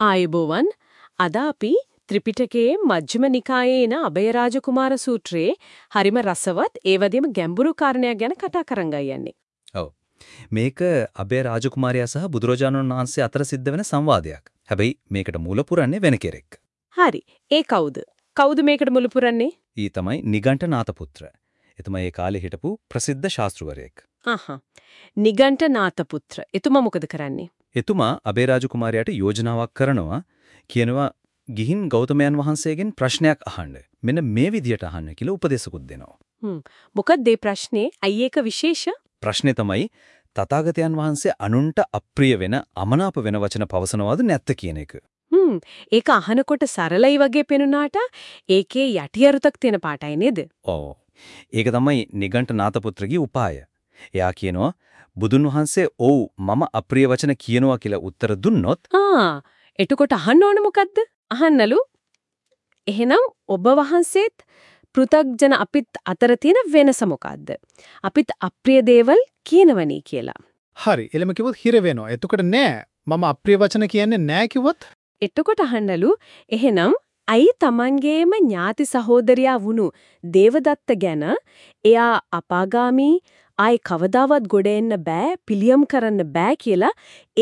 ආයුබෝවන් අද අපි ත්‍රිපිටකයේ මජ්ක්‍ධිම නිකායේ එන අභයරාජ කුමාර සූත්‍රයේ හරිම රසවත් ඒ වගේම ගැඹුරු කාරණයක් ගැන කතා කරන් යන්නේ. ඔව්. මේක අබේ රාජකුමාරයා සහ බුදුරජාණන් වහන්සේ අතර සිද්ධ වෙන සංවාදයක්. හැබැයි මේකට මූල පුරන්නේ වෙන කෙනෙක්. හරි. ඒ කවුද? කවුද මේකට මුල පුරන්නේ? ඊ තමයි නිගණ්ඨනාත පුත්‍ර. එතුමා ඒ කාලේ හිටපු ප්‍රසිද්ධ ශාස්ත්‍රවරයෙක්. අහහ. නිගණ්ඨනාත පුත්‍ර. එතුමා මොකද කරන්නේ? එතුමා අබේ රාජකුමාරයාට යෝජනාවක් කරනවා කියනවා ගිහින් ගෞතමයන් වහන්සේගෙන් ප්‍රශ්නයක් අහන්න. මෙන්න මේ විදියට අහන්න කියලා උපදේශකුත් දෙනවා. හ්ම්. මොකද මේ ප්‍රශ්නේ අයි ඒක විශේෂ? ප්‍රශ්නේ තමයි තථාගතයන් වහන්සේ අනුන්ට අප්‍රිය වෙන අමනාප වෙන වචන පවසනවද නැත්ද කියන එක. හ්ම්. ඒක අහනකොට සරලයි වගේ පෙනුනාට ඒකේ යටි අරුතක් තියෙන පාටයි නේද? ඔව්. ඒක තමයි නිගණ්ඨනාත පුත්‍රගේ උපාය. එයා කියනවා බුදුන් වහන්සේ "ඔව් මම අප්‍රිය වචන කියනවා" කියලා උත්තර දුන්නොත් ආ එතකොට අහන්න ඕන මොකද්ද? අහන්නලු. එහෙනම් ඔබ වහන්සේත් පෘථග්ජන අපිත් අතර තියෙන වෙනස මොකද්ද? අපිත් අප්‍රිය දේවල් කියනවනේ කියලා. හරි. එළම කිව්වොත් හිර වෙනවා. එතකොට නෑ. මම අප්‍රිය වචන කියන්නේ නෑ කිව්වොත් එතකොට අහන්නලු එහෙනම් අයි Tamangeema ඥාති සහෝදරයා වුණු දේවදත්ත ගැන එයා අපාගාමී ආයි කවදාවත් ගොඩ එන්න බෑ පිළියම් කරන්න බෑ කියලා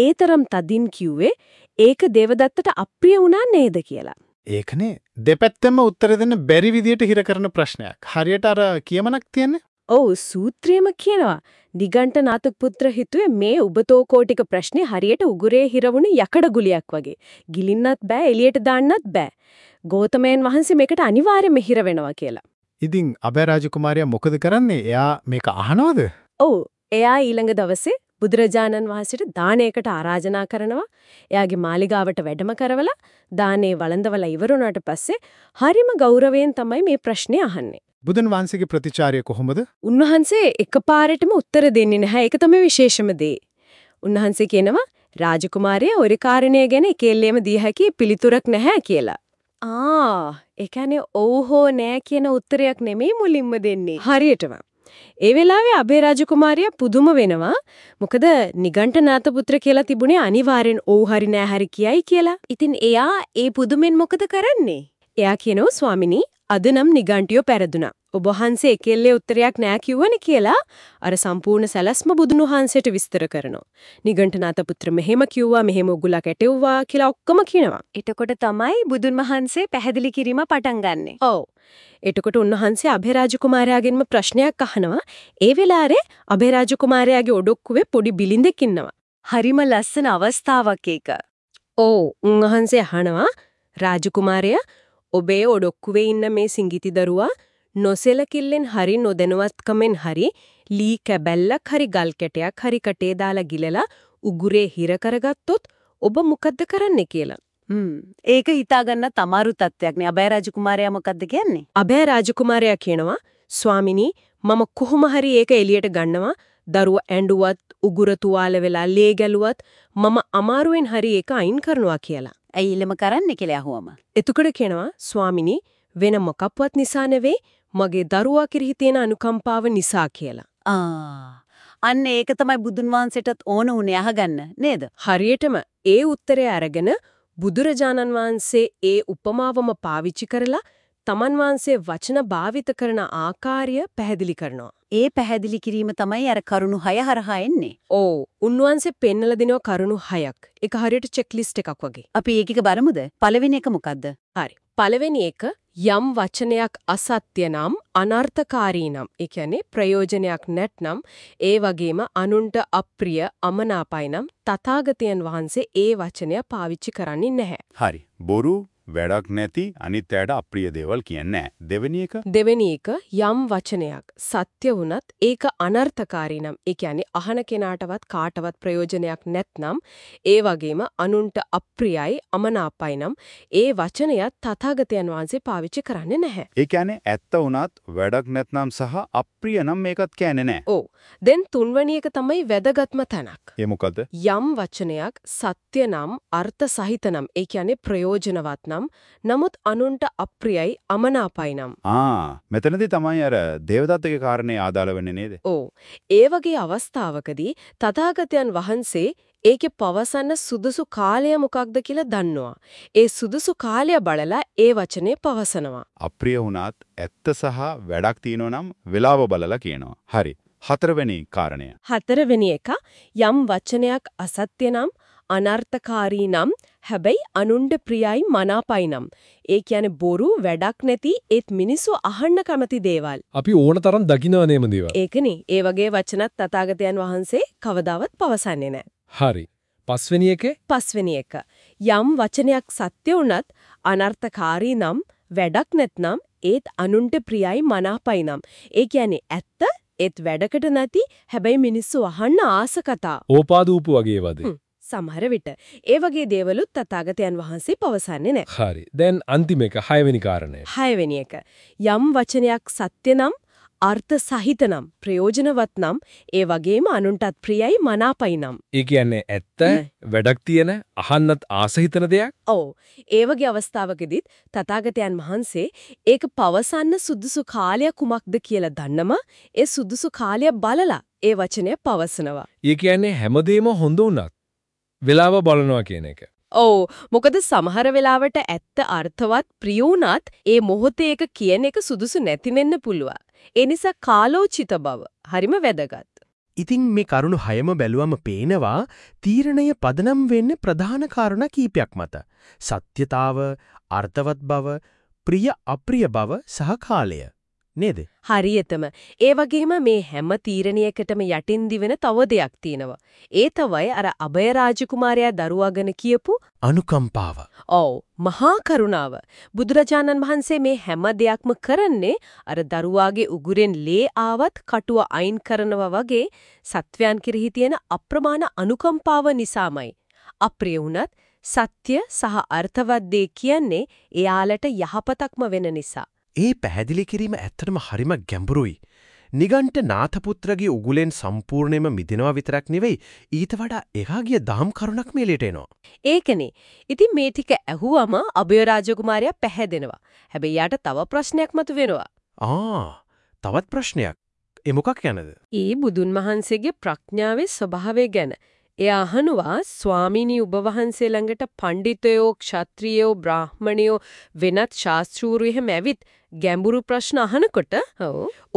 ඒතරම් තදින් කිව්වේ ඒක දේවදත්තට අප්‍රිය වුණා නේද කියලා. ඒකනේ දෙපැත්තෙම උත්තර දෙන්න බැරි විදියට හිර කරන ප්‍රශ්නයක්. හරියට අර කියමනක් තියන්නේ. ඔව් සූත්‍රයේම කියනවා නිගණ්ඨ නාතක පුත්‍ර හිතුවේ මේ උබතෝ කෝටික ප්‍රශ්නේ හරියට උගුරේ හිරවුණු යකඩ ගුලියක් වගේ. ගිලින්නත් බෑ එළියට දාන්නත් බෑ. ගෞතමයන් වහන්සේ මේකට අනිවාර්යයෙන්ම හිර වෙනවා කියලා. ඉතින් අබේ රාජකුමාරයා මොකද කරන්නේ? එයා මේක අහනවද? ඔව් එයා ඊළඟ දවසේ බුදුරජාණන් වහන්සේට දානයකට ආරාධනා කරනවා. එයාගේ මාලිගාවට වැඩම කරවලා දානේ වළඳවලා ඉවර වුණාට පස්සේ හරිම ගෞරවයෙන් තමයි මේ ප්‍රශ්නේ අහන්නේ. බුදුන් වහන්සේගේ ප්‍රතිචාරය කොහොමද? උන්වහන්සේ එකපාරටම උත්තර දෙන්නේ නැහැ. ඒක තමයි විශේෂම දේ. උන්වහන්සේ කියනවා රාජකුමාරයා ඔය කාරණය ගැන එකෙල්ලේම දී හැකි පිළිතුරක් නැහැ කියලා. ආ, ඒ කියන්නේ ඔව් හෝ නෑ කියන උත්තරයක් නෙමෙයි මුලින්ම දෙන්නේ. හරියටම. ඒ වෙලාවේ අබේ රාජකුමාරයා පුදුම වෙනවා. මොකද නිගණ්ඨනාත පුත්‍ර කියලා තිබුණේ අනිවාර්යෙන් ඔව් හරි නෑ හරි කියයි කියලා. ඉතින් එයා ඒ පුදුමෙන් මොකද කරන්නේ? එයා කියනවා ස්වාමිනී අද නම් නිගණ්ඨියෝ පෙරදුනා. ඔබ වහන්සේ එකෙල්ලේ උත්තරයක් නෑ කිව්වනේ කියලා අර සම්පූර්ණ සැලැස්ම බුදුන් වහන්සේට විස්තර කරනවා. නිගණ්ඨනාත පුත්‍ර මෙහෙම කිව්වා මෙහෙම උගුලා කැටෙව්වා කියලා ඔක්කොම කියනවා. එතකොට තමයි බුදුන් වහන්සේ පැහැදිලි කිරීම පටන් ගන්නෙ. ඔව්. එතකොට උන්වහන්සේ අභේරාජ කුමාරයාගෙන්ම ප්‍රශ්නයක් අහනවා. ඒ වෙලාවේ අභේරාජ කුමාරයාගේ ඔඩොක්කුවේ පොඩි බිලින්දෙක් ඉන්නවා. හරිම ලස්සන අවස්ථාවක් ඒක. ඕ උන්වහන්සේ අහනවා රාජකුමාරයා ඔබේ ඔඩොක්කුවේ ඉන්න මේ සිඟිති දරුවා නොසෙලකිල්ලෙන් හරි නොදැනුවත්කමෙන් හරි ලී කැබැල්ලක් හරි ගල් කැටයක් හරි කටේ දාලා ගිලලා උගුරේ හිර කරගත්තොත් ඔබ මොකද්ද කරන්නේ කියලා. හ්ම් ඒක හිතාගන්න තමාරු තත්ත්වයක් නේ අබේ රාජකුමාරයා මොකද්ද කියන්නේ? අබේ රාජකුමාරයා කියනවා ස්වාමිනී මම කොහොම හරි ඒක එළියට ගන්නවා දරුව ඇඬුවත් උගුර තුවාල වෙලා ලේ ගැලුවත් මම අමාරුවෙන් හරි ඒක අයින් කරනවා කියලා. ඇයි ඊළම කරන්නේ කියලා අහුවම. එතකොට කියනවා ස්වාමිනී වෙන මොකක්වත් නිසා නෙවෙයි මගේ දරුවා කෙරෙහි තියෙන අනුකම්පාව නිසා කියලා. ආ අන්න ඒක තමයි බුදුන් වහන්සේටත් ඕන උනේ අහගන්න නේද? හරියටම ඒ උත්තරය අරගෙන බුදුරජාණන් වහන්සේ ඒ උපමාවම පාවිච්චි කරලා තමන් වහන්සේ වචන භාවිත කරන ආකාරය පැහැදිලි කරනවා. ඒ පැහැදිලි කිරීම තමයි අර කරුණු 6 හරහා එන්නේ. ඕ උන්වහන්සේ පෙන්නලා දෙනවා කරුණු 6ක්. ඒක හරියට චෙක් ලිස්ට් එකක් වගේ. අපි ඒකික බලමුද? පළවෙනි එක මොකද්ද? හරි. පළවෙනි එක යම් වචනයක් අසත්‍ය නම් අනර්ථකාරී නම් ඒ කියන්නේ ප්‍රයෝජනයක් නැත්නම් ඒ වගේම අනුන්ට අප්‍රිය අමනාපයි නම් තථාගතයන් වහන්සේ ඒ වචනය පාවිච්චි කරන්නේ නැහැ. හරි. බොරු වැඩක් නැති අනිත් අයට අප්‍රිය දේවල් කියන්නේ. දෙවෙනි එක දෙවෙනි එක යම් වචනයක් සත්‍ය වුණත් ඒක අනර්ථකාරී නම් ඒ කියන්නේ අහන කෙනාටවත් කාටවත් ප්‍රයෝජනයක් නැත්නම් ඒ වගේම අනුන්ට අප්‍රියයි අමනාපයි නම් ඒ වචනයත් තථාගතයන් වහන්සේ පාවිච්චි කරන්නේ නැහැ. ඒ කියන්නේ ඇත්ත වුණත් වැඩක් නැත්නම් සහ අප්‍රිය නම් මේකත් කියන්නේ නැහැ. ඔව්. දැන් තුන්වෙනි එක තමයි වැදගත්ම තැනක්. ඒ මොකද? යම් වචනයක් සත්‍ය නම් අර්ථ සහිත නම් ඒ කියන්නේ ප්‍රයෝජනවත් නම් නමුත් අනුන්ට අප්‍රියයි අමනාපයි නම්. ආ මෙතනදී තමයි අර දේවදත්තගේ කාරණේ ආදාළ වෙන්නේ නේද? ඔව්. ඒ වගේ අවස්ථාවකදී තථාගතයන් වහන්සේ ඒකේ පවසන්න සුදුසු කාලය මොකක්ද කියලා දන්නවා. ඒ සුදුසු කාලය බලලා ඒ වචනේ පවසනවා. අප්‍රිය වුණත් ඇත්ත සහ වැඩක් තියෙනවා නම් වෙලාව බලලා කියනවා. හරි. හතරවෙනි කාරණය. හතරවෙනි එක යම් වචනයක් අසත්‍ය නම් අනර්ථකාරී නම් හැබැයි අනුන්ට ප්‍රියයි මනාපයි නම් ඒ කියන්නේ බොරු වැඩක් නැති ඒත් මිනිස්සු අහන්න කැමති දේවල්. අපි ඕන තරම් දකින්නව නේම දේවල්. ඒකනේ ඒ වගේ වචනත් තථාගතයන් වහන්සේ කවදාවත් පවසන්නේ නැහැ. හරි. පස්වෙනි එකේ පස්වෙනි එක යම් වචනයක් සත්‍ය වුණත් අනර්ථකාරී නම් වැඩක් නැත්නම් ඒත් අනුන්ට ප්‍රියයි මනාපයි නම් ඒ කියන්නේ ඇත්ත ඒත් වැඩකට නැති හැබැයි මිනිස්සු අහන්න ආස කතා ඕපාදූපු වගේ වදේ. සමහර විට ඒ වගේ දේවලුත් තථාගතයන් වහන්සේ පවසන්නේ නැහැ. හරි. දැන් අන්තිම එක හයවෙනි කාරණය. හයවෙනි එක යම් වචනයක් සත්‍ය නම් අර්ථ සහිත නම් ප්‍රයෝජනවත් නම් ඒ වගේම අනුන්ටත් ප්‍රියයි මනාපයි නම් ඒ කියන්නේ ඇත්ත වැඩක් තියෙන අහන්නත් ආස හිතන දෙයක්. ඔව් ඒ වගේ අවස්ථාවකදීත් තථාගතයන් වහන්සේ ඒක පවසන්න සුදුසු කාලය කුමක්ද කියලා දන්නම ඒ සුදුසු කාලය බලලා ඒ වචනය පවසනවා. ඒ කියන්නේ හැමදේම හොඳ වුණත් වෙලාව බලනවා කියන එක. ඔව් මොකද සමහර වෙලාවට ඇත්ත අර්ථවත් ප්‍රිය වුණත් ඒ මොහොතේ ඒක කියන එක සුදුසු නැති වෙන්න පුළුවන්. ඒ නිසා කාලෝචිත බව හරිම වැදගත්. ඉතින් මේ කරුණු හයම බැලුවම පේනවා තීරණය පදනම් වෙන්නේ ප්‍රධාන කාරණා කීපයක් මත. සත්‍යතාව, අර්ථවත් බව, ප්‍රිය අප්‍රිය බව සහ කාලය. නේද? හරියටම ඒ වගේම මේ හැම තීරණයකටම යටින් දිවෙන තව දෙයක් තියෙනවා. ඒ තමයි අර අබය රාජකුමාරයා දරුවා ගැන කියපු අනුකම්පාව. ඔව් මහා කරුණාව. බුදුරජාණන් වහන්සේ මේ හැම දෙයක්ම කරන්නේ අර දරුවාගේ උගුරෙන් ලේ ආවත් කටුව අයින් කරනවා වගේ සත්වයන් කෙරෙහි තියෙන අප්‍රමාණ අනුකම්පාව නිසාමයි. අප්‍රිය වුණත් සත්‍ය සහ අර්ථවත් දේ කියන්නේ එයාලට යහපතක්ම වෙන නිසා. ඒ පැහැදිලි කිරීම ඇත්තටම හරිම ගැඹුරුයි. නිගණ්ඨ නාථපුත්‍රගේ උගුලෙන් සම්පූර්ණයෙන්ම මිදෙනවා විතරක් නෙවෙයි ඊට වඩා එහාගිය දහම් කරුණක් මෙලෙට එනවා. ඒකනේ. ඉතින් මේ ටික ඇහුවම අබය රාජකුමාරයා පැහැදෙනවා. හැබැයි යාට තව ප්‍රශ්නයක් මතුවෙනවා. ආ තවත් ප්‍රශ්නයක්. ඒ මොකක් යනද? ඒ බුදුන් වහන්සේගේ ප්‍රඥාවේ ස්වභාවය ගැන. එයා අහනවා ස්වාමීනි ඔබ වහන්සේ ළඟට පඬිතයෝ, ක්ෂත්‍රියෝ, බ්‍රාහ්මණයෝ වෙනත් ශාස්ත්‍රූරු එහෙම ඇවිත් ගැඹුරු ප්‍රශ්න අහනකොට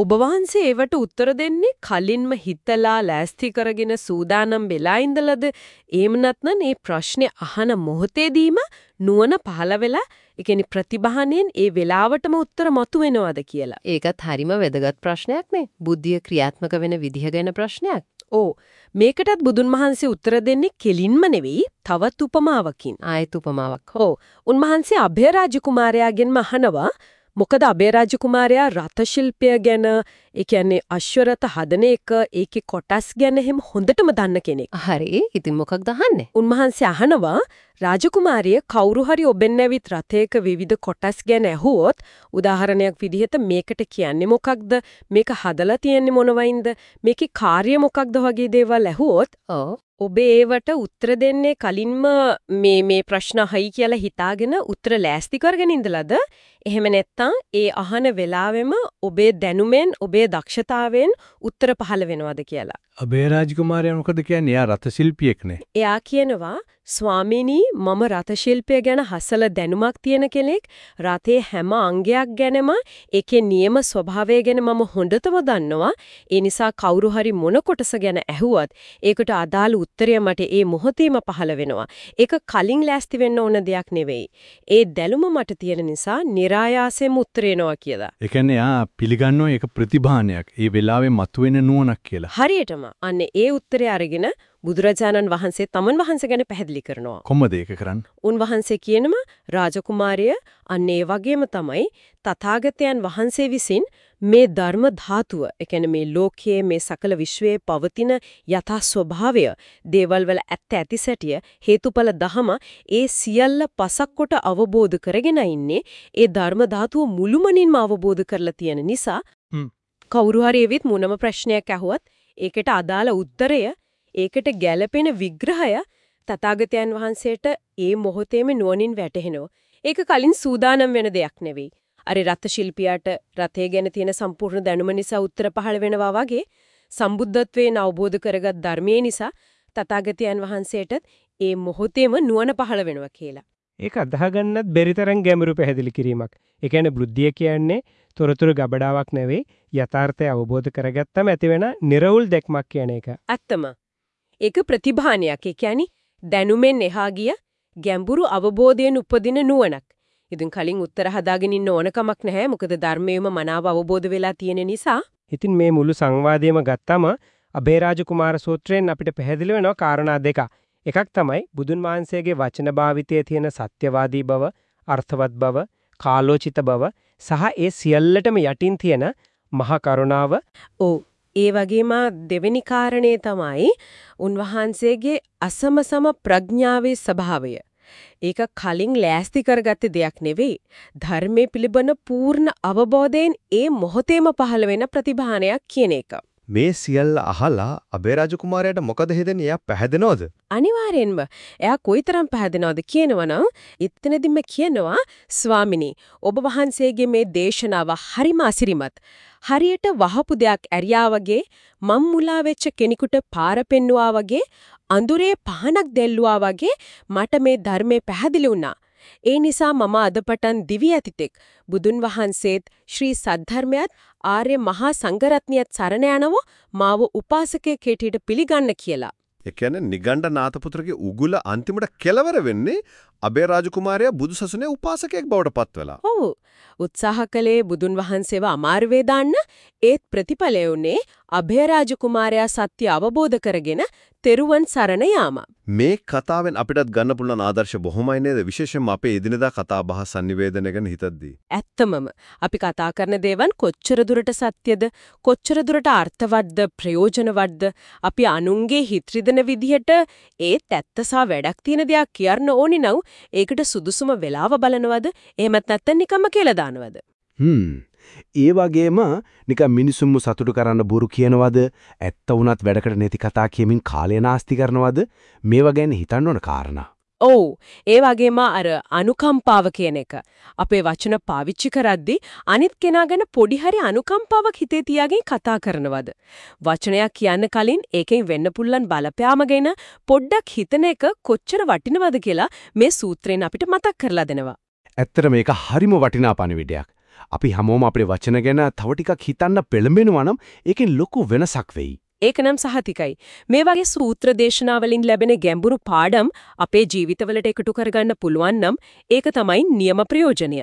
ඔබ වහන්සේ ඒවට උත්තර දෙන්නේ කලින්ම හිතලා ලෑස්ති කරගෙන සූදානම් වෙලා ඉඳලාද එහෙම නැත්නම් මේ ප්‍රශ්නේ අහන මොහොතේදීම නුවණ පහළ වෙලා ඒ කියන්නේ ප්‍රතිභාණයෙන් ඒ වෙලාවටම උත්තර මතුවෙනවද කියලා. ඒකත් හරිම වැදගත් ප්‍රශ්නයක් නේ. බුද්ධිය ක්‍රියාත්මක වෙන විදිහ ගැන ප්‍රශ්නයක්. ඕ මේකටත් බුදුන් වහන්සේ උත්තර දෙන්නේ කෙලින්ම නෙවෙයි තවත් උපමාවකින්. ආයත උපමාවක්. හෝ උන්වහන්සේ අභයරාජ කුමාරයාගෙන්ම අහනවා මොකද අබේරාජ කුමාරයා රත ශිල්පය ගැන ඒ කියන්නේ අශ්වරත හදන එක ඒකේ කොටස් ගැන හැම හොඳටම දන්න කෙනෙක්. හරි. ඉතින් මොකක්ද අහන්නේ? උන්වහන්සේ අහනවා රාජකුමාරිය කවුරු හරි ඔබෙන් ඇවිත් රථයක විවිධ කොටස් ගැන ඇහුවොත් උදාහරණයක් විදිහට මේකට කියන්නේ මොකක්ද? මේක හදලා තියෙන්නේ මොනවයින්ද? මේකේ කාර්ය මොකක්ද වගේ දේවල් ඇහුවොත් ඔබ ඒවට උත්තර දෙන්නේ කලින්ම මේ මේ ප්‍රශ්න අහයි කියලා හිතාගෙන උත්තර ලෑස්ති කරගෙන ඉඳලාද? එහෙම නැත්නම් ඒ අහන වෙලාවෙම ඔබේ දැනුමෙන් ඔබේ දක්ෂතාවයෙන් උත්තර පහළ වෙනවද කියලා? අබේ රාජකුමාරයා මොකද කියන්නේ? එයා රත ශිල්පියෙක්නේ. එයා කියනවා ස්වාමීනි මම රත ශිල්පය ගැන හසල දැනුමක් තියෙන කෙනෙක්. රතේ හැම අංගයක් ගැනම ඒකේ නියම ස්වභාවය ගැන මම හොඳටම දන්නවා. ඒ නිසා කවුරු හරි මොන කොටස ගැන ඇහුවත් ඒකට අදාළ උත්තරය මට ඒ මොහොතේම පහළ වෙනවා. ඒක කලින් ලෑස්ති වෙන්න ඕන දෙයක් නෙවෙයි. ඒ දැනුම මට තියෙන නිසා નિરાයාසයෙන්ම උත්තරේනවා කියලා. ඒ කියන්නේ යා පිළිගන්නවා ඒක ප්‍රතිභානයක්. ඒ වෙලාවේ මතුවෙන නුවණක් කියලා. හරියටම අන්න ඒ උත්තරය අරගෙන බුදුරජාණන් වහන්සේ තමන් වහන්සේ ගැන පැහැදිලි කරනවා. කොහොමද ඒක කරන්නේ? උන්වහන්සේ කියනම රාජකුමාරය අන්න ඒ වගේම තමයි තථාගතයන් වහන්සේ විසින් මේ ධර්ම ධාතුව, ඒ කියන්නේ මේ ලෝකයේ මේ සකල විශ්වයේ පවතින යථා ස්වභාවය, දේවල් වල ඇත්ත ඇති සැටිය, හේතුඵල දහම ඒ සියල්ල පසක් කොට අවබෝධ කරගෙන ඉන්නේ ඒ ධර්ම ධාතුව මුළුමනින්ම අවබෝධ කරලා තියෙන නිසා කවුරු හරි එවිත් මොනම ප්‍රශ්නයක් අහුවත් ඒකට අදාළ උත්තරය ඒකට ගැළපෙන විග්‍රහය තථාගතයන් වහන්සේට ඒ මොහොතේම නුවණින් වැටහෙනවා. ඒක කලින් සූදානම් වෙන දෙයක් නෙවෙයි. අර රත් ශිල්පියාට රතේ ගැන තියෙන සම්පූර්ණ දැනුම නිසා උත්තර පහළ වෙනවා වගේ සම්බුද්ධත්වයෙන් අවබෝධ කරගත් ධර්මයේ නිසා තථාගතයන් වහන්සේටත් ඒ මොහොතේම නුවණ පහළ වෙනවා කියලා. ඒක අදහගන්නත් බැරි තරම් ගැඹුරු පැහැදිලි කිරීමක්. ඒ කියන්නේ බුද්ධිය කියන්නේ තොරතුරු ගබඩාවක් නෙවෙයි යථාර්ථය අවබෝධ කරගත්තම ඇතිවෙන නිර්වුල් දැක්මක් කියන එක. ඇත්තම. ඒක ප්‍රතිභානයක්. ඒ කියන්නේ දැනුමෙන් එහා ගිය ගැඹුරු අවබෝධයෙන් උපදින නුවණක්. ඉතින් කලින් උත්තර හදාගෙන ඉන්න ඕන කමක් නැහැ. මොකද ධර්මයේම මනාව අවබෝධ වෙලා තියෙන නිසා. ඉතින් මේ මුළු සංවාදයේම ගත්තම අබේරාජ කුමාර සූත්‍රයෙන් අපිට පැහැදිලි වෙනවා කාරණා දෙකක්. එකක් තමයි බුදුන් වහන්සේගේ වචන භාවිතයේ තියෙන සත්‍යවාදී බව, අර්ථවත් බව, කාලෝචිත බව සහ ඒ සියල්ලටම යටින් තියෙන මහා කරුණාව. ඔව්. ඒ වගේම දෙවෙනි කාරණේ තමයි උන්වහන්සේගේ අසමසම ප්‍රඥාවේ ස්වභාවය. ඒක කලින් ලෑස්ති කරගත්ත දෙයක් නෙවෙයි. ධර්මයේ පිළිබඳ පූර්ණ අවබෝධයෙන් ඒ මොහොතේම පහළ වෙන ප්‍රතිභානයක් කියන එක. මේ සියල්ල අහලා අබේරාජ කුමාරයාට මොකද හිතෙන්නේ? එයා පැහැදෙනවද? අනිවාර්යෙන්ම එයා කොයිතරම් පැහැදෙනවද කියනවනම් එතනදිම කියනවා ස්වාමිනී ඔබ වහන්සේගේ මේ දේශනාව හරිම අසිරිමත් හරියට වහපු දෙයක් ඇරියා වගේ මම් මුලා වෙච්ච කෙනෙකුට පාර පෙන්නුවා වගේ අඳුරේ පහනක් දැල්ලුවා වගේ මට මේ ධර්මයේ පැහැදිලි වුණා ඒ නිසා මම අදපටන් දිවි ඇතිතෙක් බුදුන් වහන්සේත් ශ්‍රී සද්ධර්මයත් ආර්ය මහා සංඝරත්නියත් සරණ යනව මාව උපාසකයෙක් හැටියට පිළිගන්න කියලා ඒ කියන්නේ නිගණ්ඨ නාථපුත්‍රගේ උගුල අන්තිමට කෙලවර වෙන්නේ අබේරාජ කුමාරයා බුදුසසුනේ උපාසකයෙක් බවට පත් වෙලා. ඔව්. උත්සාහ කළේ බුදුන් වහන්සේව අමාරුවේ දාන්න ඒත් ප්‍රතිඵලය උනේ අභයරාජ කුමාරයා සත්‍ය අවබෝධ කරගෙන තෙරුවන් සරණ යාම. මේ කතාවෙන් අපිටත් ගන්න පුළුවන් ආදර්ශ බොහොමයි නේද? විශේෂයෙන්ම අපේ එදිනදා කතා බහ sannivedana ගැන හිතද්දී. ඇත්තමම. අපි කතා කරන දේවල් කොච්චර දුරට සත්‍යද? කොච්චර දුරට අර්ථවත්ද? ප්‍රයෝජනවත්ද? අපි අනුන්ගේ හිත රිදෙන විදිහට ඒත් ඇත්ත සහ වැඩක් තියෙන දෙයක් කියන්න ඕනි නම් ඒකට සුදුසුම වෙලාව බලනවද? එහෙමත් නැත්නම් නිකම්ම කියලා දානවද? හ්ම්. ඒ වගේම නිකන් මිනිසුන්ව සතුටු කරන්න බොරු කියනවද? ඇත්ත වුණත් වැඩකට නැති කතා කියමින් කාලය නාස්ති කරනවද? මේවා ගැන හිතන්න ඕන කාරණා. ඔව් ඒ වගේම අර අනුකම්පාව කියන එක අපේ වචන පාවිච්චි කරද්දී අනිත් කෙනා ගැන පොඩි හරි අනුකම්පාවක් හිතේ තියාගෙන කතා කරනවද වචනයක් කියන්න කලින් ඒකෙන් වෙන්න පුළුවන් බලපෑම ගැන පොඩ්ඩක් හිතන එක කොච්චර වටිනවද කියලා මේ සූත්‍රයෙන් අපිට මතක් කරලා දෙනවා ඇත්තට මේක හරිම වටිනා පණිවිඩයක්. අපි හැමෝම අපේ වචන ගැන තව ටිකක් හිතන්න පෙළඹෙනවා නම් ඒකෙන් ලොකු වෙනසක් වෙයි. ඒකනම් සහතිකයි. මේ වගේ සූත්‍ර දේශනාවලින් ලැබෙන ගැඹුරු පාඩම් අපේ ජීවිතවලට එකතු කරගන්න පුළුවන් නම් ඒක තමයි නියම ප්‍රයෝජනය.